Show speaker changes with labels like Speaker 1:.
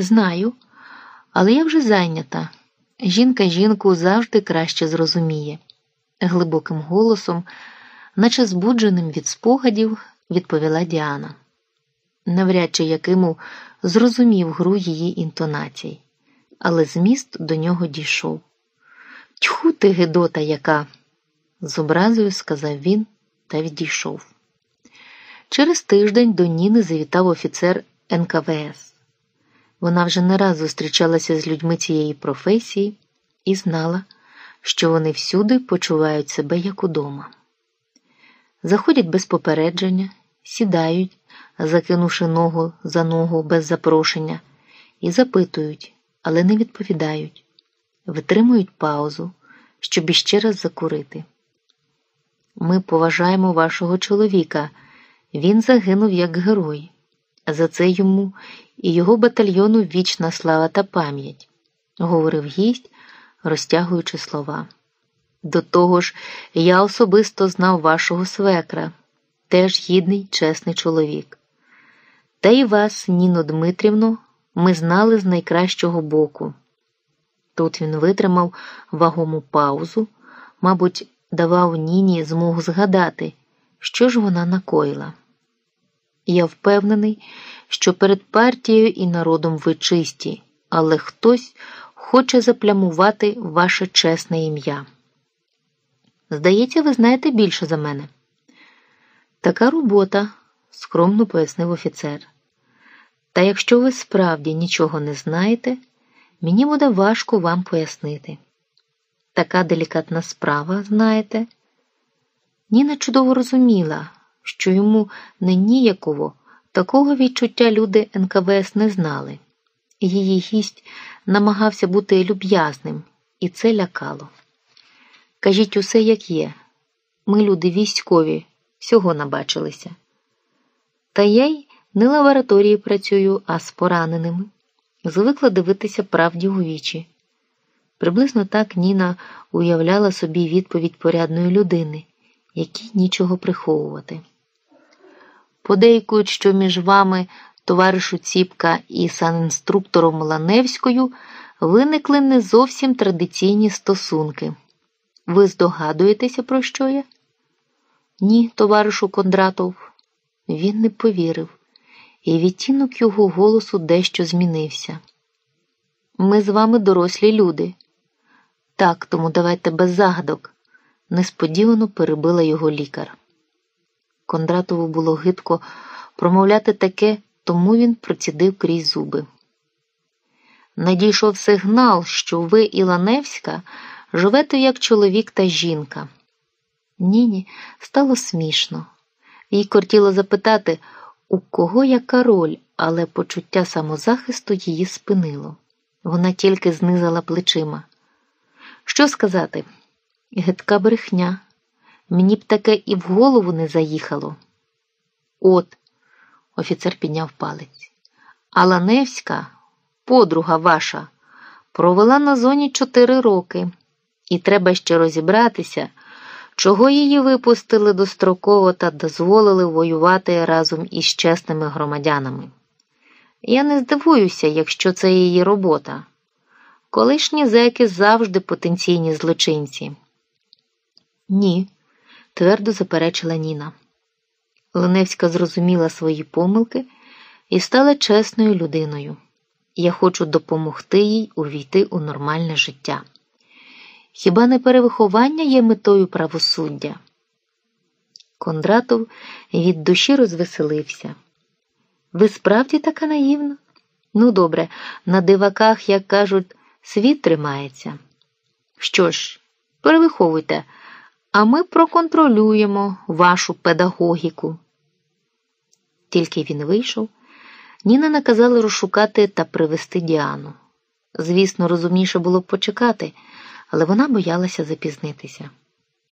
Speaker 1: Знаю, але я вже зайнята. Жінка жінку завжди краще зрозуміє. Глибоким голосом, наче збудженим від спогадів, відповіла Діана. Навряд чи Якиму зрозумів гру її інтонацій, але зміст до нього дійшов. Тьху ти, Гедота, яка, з образою сказав він та відійшов. Через тиждень до Ніни завітав офіцер НКВС. Вона вже не раз зустрічалася з людьми цієї професії і знала, що вони всюди почувають себе як удома. Заходять без попередження, сідають, закинувши ногу за ногу без запрошення, і запитують, але не відповідають, витримують паузу, щоб іще раз закурити. Ми поважаємо вашого чоловіка. Він загинув як герой. За це йому і його батальйону вічна слава та пам'ять, говорив гість, розтягуючи слова. До того ж, я особисто знав вашого свекра, теж гідний, чесний чоловік. Та й вас, Ніно Дмитрівно, ми знали з найкращого боку. Тут він витримав вагому паузу, мабуть, давав Ніні змогу згадати, що ж вона накоїла. Я впевнений, що перед партією і народом ви чисті, але хтось хоче заплямувати ваше чесне ім'я. Здається, ви знаєте більше за мене. Така робота, скромно пояснив офіцер. Та якщо ви справді нічого не знаєте, мені буде важко вам пояснити. Така делікатна справа, знаєте. Ніна чудово розуміла, що йому не ніяково такого відчуття люди НКВС не знали. Її гість намагався бути люб'язним, і це лякало. Кажіть усе, як є. Ми, люди військові, всього набачилися. Та я й не лабораторії працюю, а з пораненими. Звикла дивитися правді у вічі. Приблизно так Ніна уявляла собі відповідь порядної людини, якій нічого приховувати. Подейкують, що між вами, товаришу Ціпка і санінструктором Ланевською, виникли не зовсім традиційні стосунки. Ви здогадуєтеся, про що я? Ні, товаришу Кондратов. Він не повірив, і відтінок його голосу дещо змінився. Ми з вами дорослі люди. Так, тому давайте без загадок, несподівано перебила його лікар. Кондратову було гидко промовляти таке, тому він процідив крізь зуби. Надійшов сигнал, що ви, Іланевська, живете як чоловік та жінка. Ніні стало смішно. Їй кортіло запитати, у кого яка роль, але почуття самозахисту її спинило. Вона тільки знизала плечима. Що сказати? Гидка брехня. Мені б таке і в голову не заїхало. От, офіцер підняв палець. Аланевська, подруга ваша, провела на зоні чотири роки, і треба ще розібратися, чого її випустили достроково та дозволили воювати разом із чесними громадянами. Я не здивуюся, якщо це її робота. Колишні зеки завжди потенційні злочинці. Ні, твердо заперечила Ніна. Леневська зрозуміла свої помилки і стала чесною людиною. Я хочу допомогти їй увійти у нормальне життя. Хіба не перевиховання є метою правосуддя? Кондратов від душі розвеселився. Ви справді така наївна? Ну, добре, на диваках, як кажуть, світ тримається. Що ж, перевиховуйте, а ми проконтролюємо вашу педагогіку. Тільки він вийшов, Ніна наказала розшукати та привезти Діану. Звісно, розумніше було б почекати, але вона боялася запізнитися.